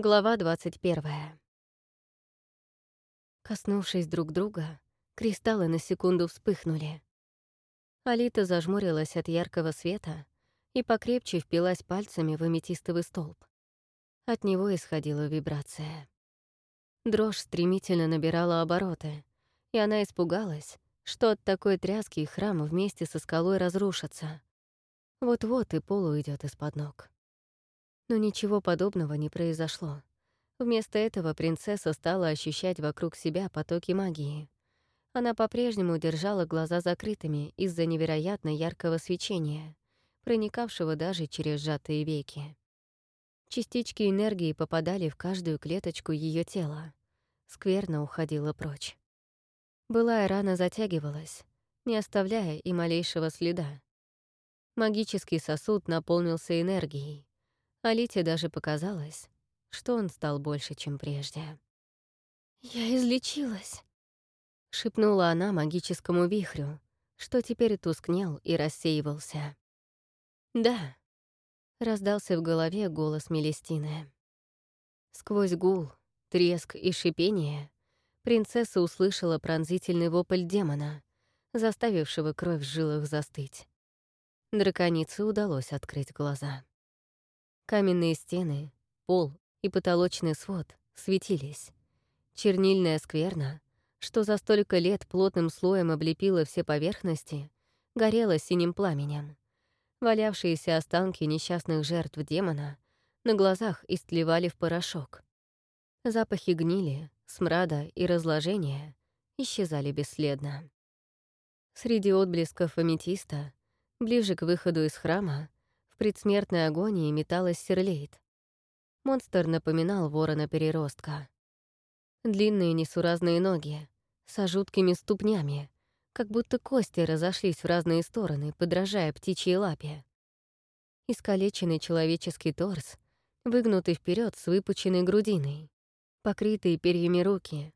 Глава 21. Коснувшись друг друга, кристаллы на секунду вспыхнули. Алита зажмурилась от яркого света и покрепче впилась пальцами в аметистовый столб. От него исходила вибрация. Дрожь стремительно набирала обороты, и она испугалась, что от такой тряски храм вместе со скалой разрушится. Вот-вот и пол уйдет из-под ног. Но ничего подобного не произошло. Вместо этого принцесса стала ощущать вокруг себя потоки магии. Она по-прежнему держала глаза закрытыми из-за невероятно яркого свечения, проникавшего даже через сжатые веки. Частички энергии попадали в каждую клеточку ее тела. Скверно уходила прочь. Былая рана затягивалась, не оставляя и малейшего следа. Магический сосуд наполнился энергией, Алите даже показалось, что он стал больше, чем прежде. «Я излечилась», — шепнула она магическому вихрю, что теперь тускнел и рассеивался. «Да», — раздался в голове голос Мелестины. Сквозь гул, треск и шипение принцесса услышала пронзительный вопль демона, заставившего кровь в жилах застыть. Драконице удалось открыть глаза. Каменные стены, пол и потолочный свод светились. Чернильная скверна, что за столько лет плотным слоем облепила все поверхности, горела синим пламенем. Валявшиеся останки несчастных жертв демона на глазах истлевали в порошок. Запахи гнили, смрада и разложения исчезали бесследно. Среди отблесков аметиста, ближе к выходу из храма, предсмертной агонии металась серлейт. Монстр напоминал ворона-переростка. Длинные несуразные ноги, со жуткими ступнями, как будто кости разошлись в разные стороны, подражая птичьей лапе. Искалеченный человеческий торс, выгнутый вперед с выпученной грудиной, покрытые перьями руки,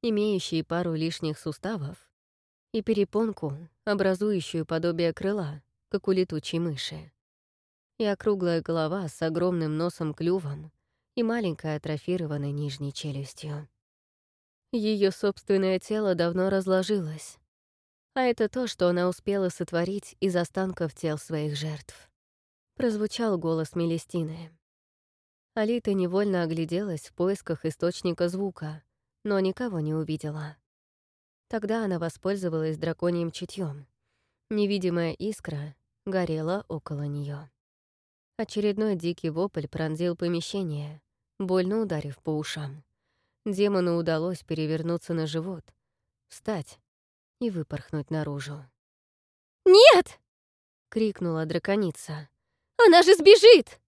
имеющие пару лишних суставов и перепонку, образующую подобие крыла, как у летучей мыши и округлая голова с огромным носом-клювом и маленькой атрофированной нижней челюстью. Ее собственное тело давно разложилось, а это то, что она успела сотворить из останков тел своих жертв. Прозвучал голос Мелестины. Алита невольно огляделась в поисках источника звука, но никого не увидела. Тогда она воспользовалась драконьим чутьем. Невидимая искра горела около нее. Очередной дикий вопль пронзил помещение, больно ударив по ушам. Демону удалось перевернуться на живот, встать и выпорхнуть наружу. «Нет!» — крикнула драконица. «Она же сбежит!»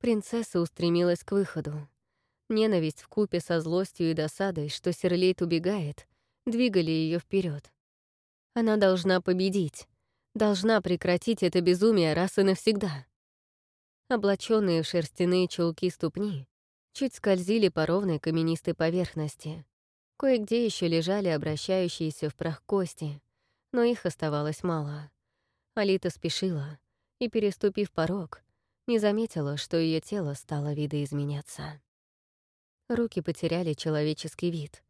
Принцесса устремилась к выходу. Ненависть в купе со злостью и досадой, что Серлейт убегает, двигали ее вперед. Она должна победить, должна прекратить это безумие раз и навсегда. Облаченные в шерстяные чулки ступни чуть скользили по ровной каменистой поверхности. Кое-где еще лежали обращающиеся в прах кости, но их оставалось мало. Алита спешила и, переступив порог, не заметила, что ее тело стало видоизменяться. Руки потеряли человеческий вид.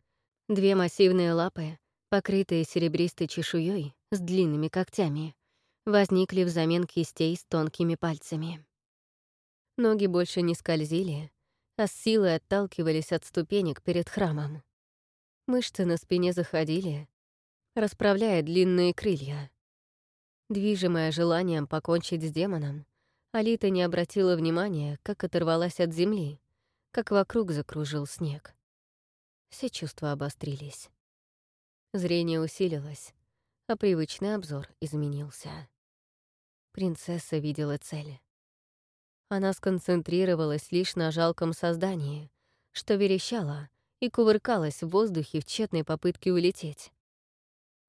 Две массивные лапы, покрытые серебристой чешуей с длинными когтями, возникли взамен кистей с тонкими пальцами. Ноги больше не скользили, а с силой отталкивались от ступенек перед храмом. Мышцы на спине заходили, расправляя длинные крылья. Движимая желанием покончить с демоном, Алита не обратила внимания, как оторвалась от земли, как вокруг закружил снег. Все чувства обострились. Зрение усилилось, а привычный обзор изменился. Принцесса видела цель. Она сконцентрировалась лишь на жалком создании, что верещало и кувыркалось в воздухе в тщетной попытке улететь.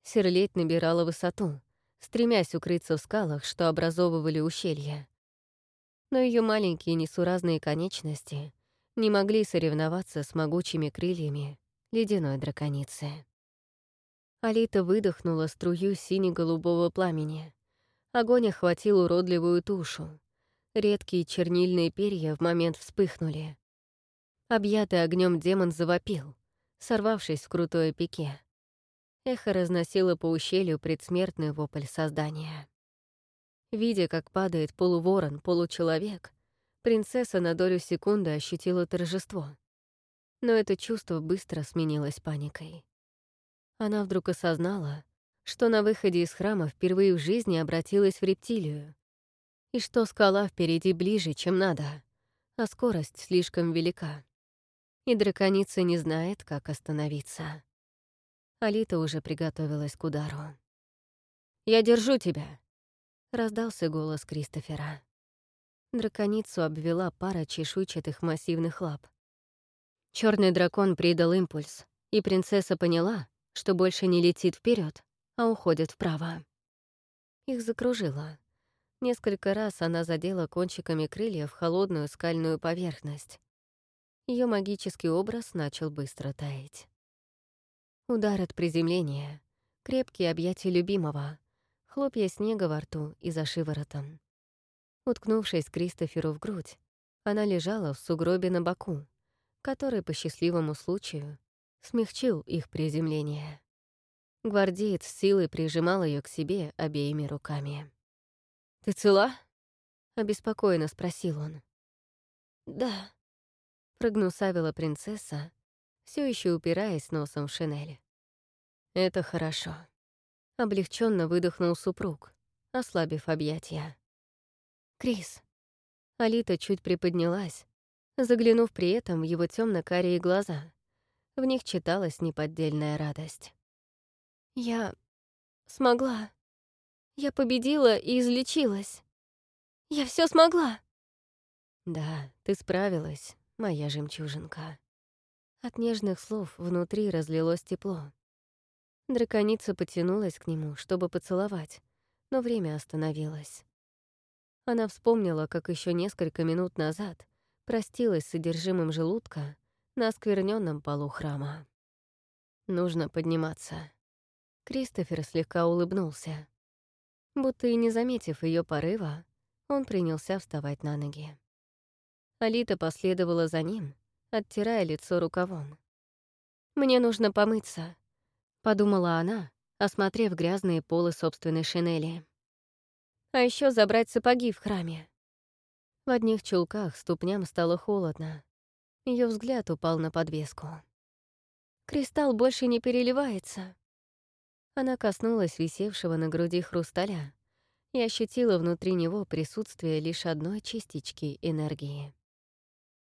Серлеть набирала высоту, стремясь укрыться в скалах, что образовывали ущелья. Но ее маленькие несуразные конечности не могли соревноваться с могучими крыльями ледяной драконицы. Алита выдохнула струю сине-голубого пламени. Огонь охватил уродливую тушу, Редкие чернильные перья в момент вспыхнули. Объятый огнем демон завопил, сорвавшись в крутое пике. Эхо разносило по ущелью предсмертный вопль создания. Видя, как падает полуворон, получеловек, принцесса на долю секунды ощутила торжество. Но это чувство быстро сменилось паникой. Она вдруг осознала, что на выходе из храма впервые в жизни обратилась в рептилию, и что скала впереди ближе, чем надо, а скорость слишком велика. И драконица не знает, как остановиться. Алита уже приготовилась к удару. «Я держу тебя!» — раздался голос Кристофера. Драконицу обвела пара чешуйчатых массивных лап. Черный дракон придал импульс, и принцесса поняла, что больше не летит вперед, а уходит вправо. Их закружило. Несколько раз она задела кончиками крыльев холодную скальную поверхность. Ее магический образ начал быстро таять. Удар от приземления, крепкие объятия любимого, хлопья снега во рту и за шиворотом. Уткнувшись Кристоферу в грудь, она лежала в сугробе на боку, который по счастливому случаю смягчил их приземление. Гвардеец силой прижимал ее к себе обеими руками. «Ты цела?» — обеспокоенно спросил он. «Да», — прогнусавила принцесса, все еще упираясь носом в шинель. «Это хорошо», Облегченно выдохнул супруг, ослабив объятия. «Крис». Алита чуть приподнялась, заглянув при этом в его темно карие глаза. В них читалась неподдельная радость. «Я смогла. Я победила и излечилась. Я все смогла!» «Да, ты справилась, моя жемчужинка». От нежных слов внутри разлилось тепло. Драконица потянулась к нему, чтобы поцеловать, но время остановилось. Она вспомнила, как еще несколько минут назад простилась с содержимым желудка на оскверненном полу храма. Нужно подниматься. Кристофер слегка улыбнулся. Будто и не заметив ее порыва, он принялся вставать на ноги. Алита последовала за ним, оттирая лицо рукавом. «Мне нужно помыться», — подумала она, осмотрев грязные полы собственной шинели. А еще забрать сапоги в храме. В одних чулках ступням стало холодно. Ее взгляд упал на подвеску. Кристалл больше не переливается. Она коснулась висевшего на груди хрусталя и ощутила внутри него присутствие лишь одной частички энергии.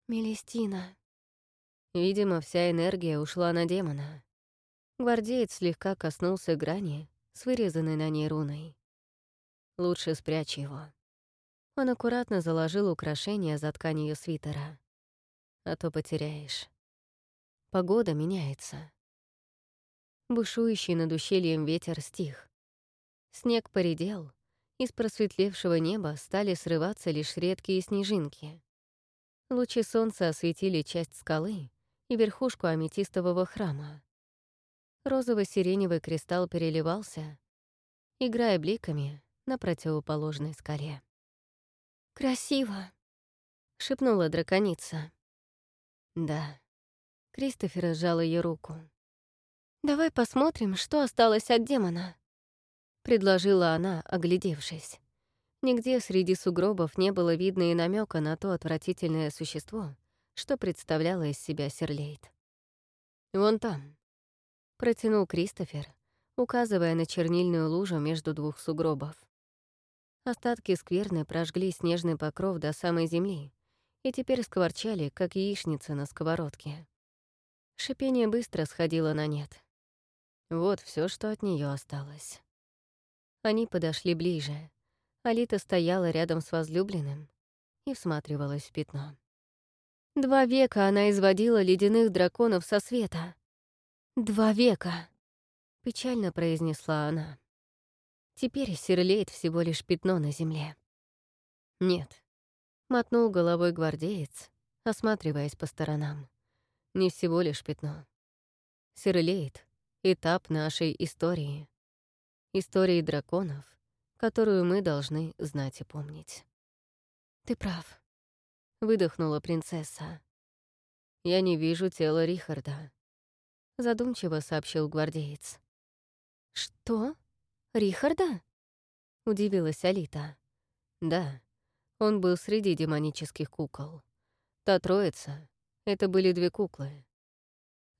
Мелестина. Видимо, вся энергия ушла на демона. Гвардеец слегка коснулся грани с вырезанной на ней руной. Лучше спрячь его. Он аккуратно заложил украшение за ткань ее свитера. А то потеряешь. Погода меняется. Бушующий над ущельем ветер стих. Снег поредел, из просветлевшего неба стали срываться лишь редкие снежинки. Лучи солнца осветили часть скалы и верхушку аметистового храма. Розово-сиреневый кристалл переливался, играя бликами на противоположной скале. «Красиво!» — шепнула драконица. «Да». Кристофер сжал ее руку. «Давай посмотрим, что осталось от демона», — предложила она, оглядевшись. Нигде среди сугробов не было видно и намека на то отвратительное существо, что представляло из себя Серлейт. «Вон там», протянул Кристофер, указывая на чернильную лужу между двух сугробов. Остатки скверны прожгли снежный покров до самой земли и теперь скворчали, как яичница на сковородке. Шипение быстро сходило на нет. Вот все, что от нее осталось. Они подошли ближе. Алита стояла рядом с возлюбленным и всматривалась в пятно. Два века она изводила ледяных драконов со света, «Два века», — печально произнесла она. «Теперь серлеет всего лишь пятно на земле». «Нет», — мотнул головой гвардеец, осматриваясь по сторонам. «Не всего лишь пятно. Серлеет — этап нашей истории. Истории драконов, которую мы должны знать и помнить». «Ты прав», — выдохнула принцесса. я не вижу тела Рихарда», — задумчиво сообщил гвардеец. «Что? Рихарда?» — удивилась Алита. «Да, он был среди демонических кукол. Та троица — это были две куклы.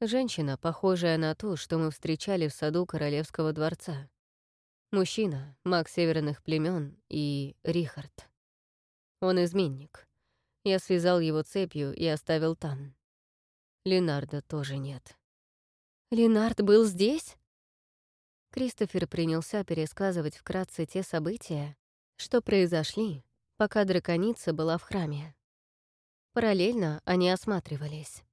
Женщина, похожая на ту, что мы встречали в саду Королевского дворца. Мужчина, маг северных племен и Рихард. Он изменник. Я связал его цепью и оставил там. Ленарда тоже нет. «Ленард был здесь?» Кристофер принялся пересказывать вкратце те события, что произошли, пока драконица была в храме. Параллельно они осматривались.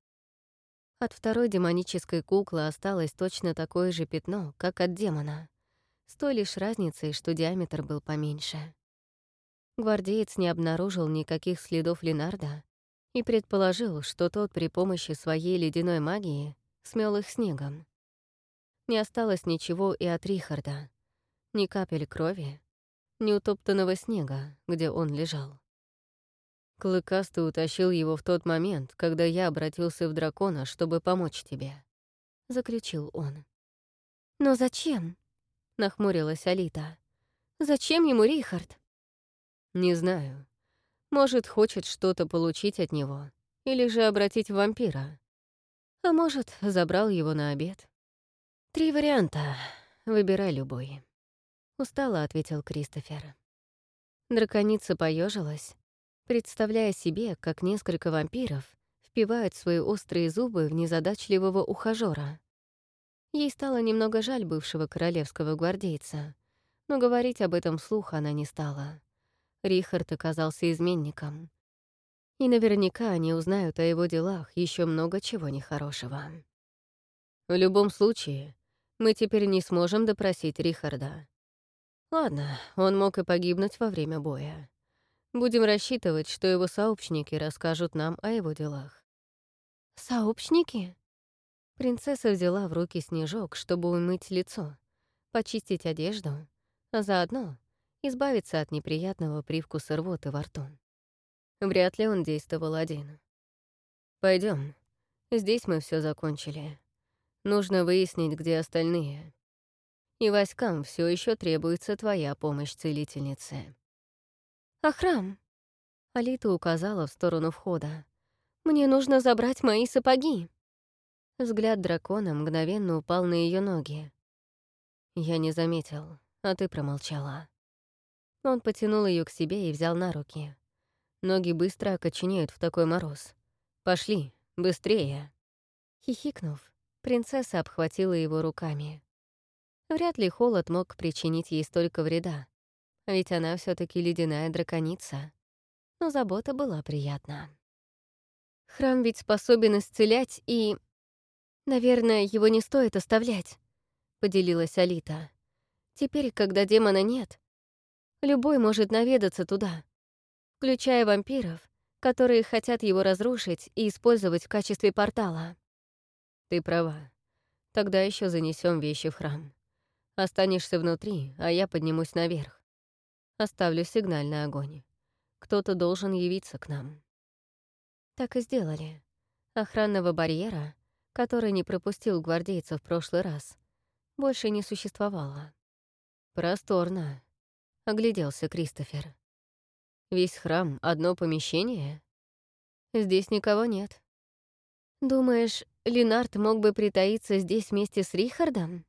От второй демонической куклы осталось точно такое же пятно, как от демона, с той лишь разницей, что диаметр был поменьше. Гвардеец не обнаружил никаких следов Ленарда и предположил, что тот при помощи своей ледяной магии смел их снегом. Не осталось ничего и от Рихарда. Ни капель крови, ни утоптанного снега, где он лежал. Клыкастый утащил его в тот момент, когда я обратился в дракона, чтобы помочь тебе. Заключил он. «Но зачем?» — нахмурилась Алита. «Зачем ему Рихард?» «Не знаю. Может, хочет что-то получить от него, или же обратить в вампира. А может, забрал его на обед. «Три варианта. Выбирай любой», — устало ответил Кристофер. Драконица поежилась, представляя себе, как несколько вампиров впивают свои острые зубы в незадачливого ухажёра. Ей стало немного жаль бывшего королевского гвардейца, но говорить об этом вслух она не стала. Рихард оказался изменником. И наверняка они узнают о его делах еще много чего нехорошего. В любом случае, мы теперь не сможем допросить Рихарда. Ладно, он мог и погибнуть во время боя. Будем рассчитывать, что его сообщники расскажут нам о его делах. «Сообщники?» Принцесса взяла в руки снежок, чтобы умыть лицо, почистить одежду, а заодно избавиться от неприятного привкуса рвоты во рту. Вряд ли он действовал один. Пойдем. Здесь мы все закончили. Нужно выяснить, где остальные. И войскам все еще требуется твоя помощь, целительнице. А храм? Алита указала в сторону входа. Мне нужно забрать мои сапоги. Взгляд дракона мгновенно упал на ее ноги. Я не заметил, а ты промолчала. Он потянул ее к себе и взял на руки. Ноги быстро окоченеют в такой мороз. Пошли, быстрее. Хихикнув, Принцесса обхватила его руками. Вряд ли холод мог причинить ей столько вреда, ведь она все таки ледяная драконица. Но забота была приятна. Храм ведь способен исцелять и... Наверное, его не стоит оставлять, — поделилась Алита. Теперь, когда демона нет, любой может наведаться туда, включая вампиров, которые хотят его разрушить и использовать в качестве портала. Ты права. Тогда еще занесем вещи в храм. Останешься внутри, а я поднимусь наверх. Оставлю сигнальный огонь. Кто-то должен явиться к нам. Так и сделали. Охранного барьера, который не пропустил гвардейцев в прошлый раз, больше не существовало. Просторно, — огляделся Кристофер. Весь храм — одно помещение? Здесь никого нет. Думаешь, Ленард мог бы притаиться здесь вместе с Рихардом?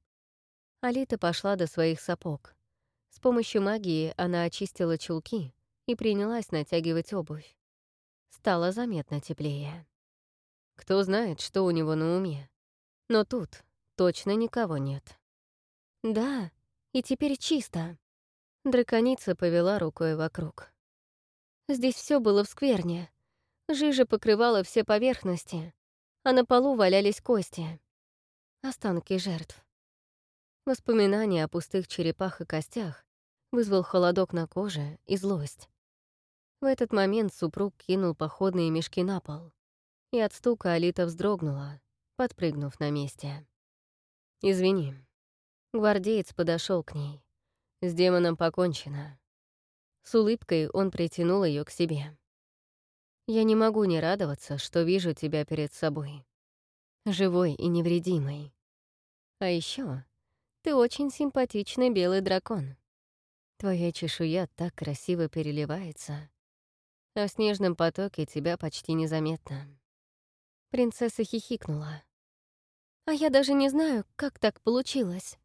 Алита пошла до своих сапог. С помощью магии она очистила чулки и принялась натягивать обувь. Стало заметно теплее. Кто знает, что у него на уме. Но тут точно никого нет. Да, и теперь чисто. Драконица повела рукой вокруг. Здесь все было в скверне. Жижа покрывала все поверхности а на полу валялись кости. Останки жертв. Воспоминания о пустых черепах и костях вызвал холодок на коже и злость. В этот момент супруг кинул походные мешки на пол, и от стука Алита вздрогнула, подпрыгнув на месте. «Извини». Гвардеец подошел к ней. С демоном покончено. С улыбкой он притянул ее к себе. Я не могу не радоваться, что вижу тебя перед собой. Живой и невредимой. А еще ты очень симпатичный белый дракон. Твоя чешуя так красиво переливается, а в снежном потоке тебя почти незаметно. Принцесса хихикнула. А я даже не знаю, как так получилось.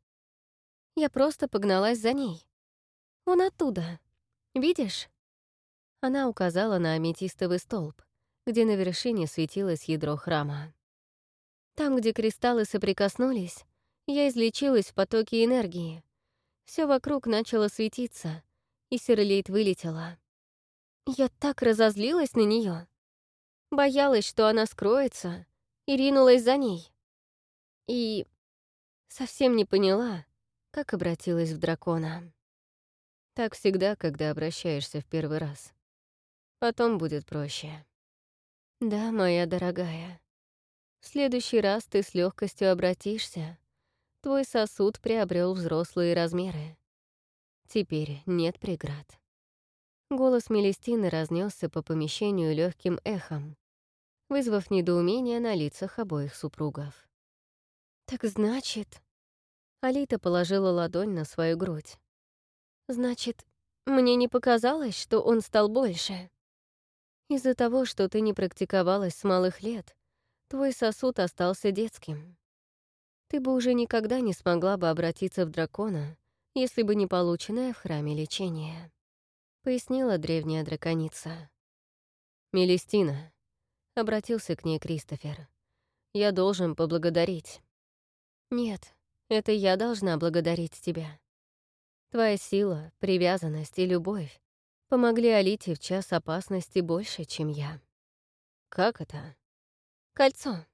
Я просто погналась за ней. Он оттуда. Видишь? Она указала на аметистовый столб, где на вершине светилось ядро храма. Там, где кристаллы соприкоснулись, я излечилась в потоке энергии. Все вокруг начало светиться, и Серлейт вылетела. Я так разозлилась на нее, Боялась, что она скроется, и ринулась за ней. И совсем не поняла, как обратилась в дракона. Так всегда, когда обращаешься в первый раз. Потом будет проще. Да, моя дорогая. В следующий раз ты с легкостью обратишься. Твой сосуд приобрел взрослые размеры. Теперь нет преград. Голос Мелестины разнесся по помещению легким эхом, вызвав недоумение на лицах обоих супругов. «Так значит...» Алита положила ладонь на свою грудь. «Значит, мне не показалось, что он стал больше. Из-за того, что ты не практиковалась с малых лет, твой сосуд остался детским. Ты бы уже никогда не смогла бы обратиться в дракона, если бы не полученное в храме лечение», — пояснила древняя драконица. «Мелестина», — обратился к ней Кристофер, — «я должен поблагодарить». «Нет, это я должна благодарить тебя. Твоя сила, привязанность и любовь помогли Алите в час опасности больше, чем я». «Как это?» «Кольцо».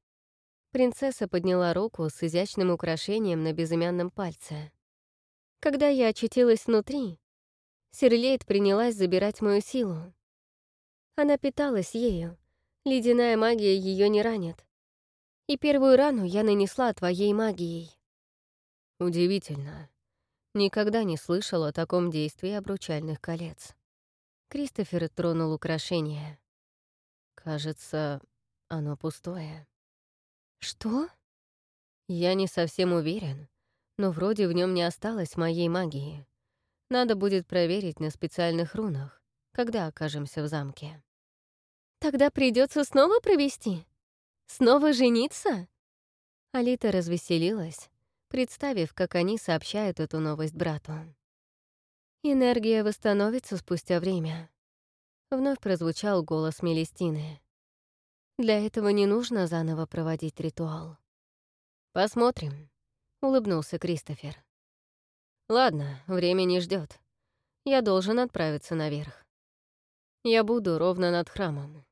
Принцесса подняла руку с изящным украшением на безымянном пальце. Когда я очутилась внутри, Сирлейт принялась забирать мою силу. Она питалась ею, ледяная магия ее не ранит. И первую рану я нанесла твоей магией. Удивительно. Никогда не слышал о таком действии обручальных колец. Кристофер тронул украшение. Кажется, оно пустое. Что? Я не совсем уверен, но вроде в нем не осталось моей магии. Надо будет проверить на специальных рунах, когда окажемся в замке. Тогда придется снова провести? Снова жениться? Алита развеселилась, представив, как они сообщают эту новость брату. Энергия восстановится спустя время. Вновь прозвучал голос Мелестины. Для этого не нужно заново проводить ритуал. «Посмотрим», — улыбнулся Кристофер. «Ладно, время не ждет. Я должен отправиться наверх. Я буду ровно над храмом.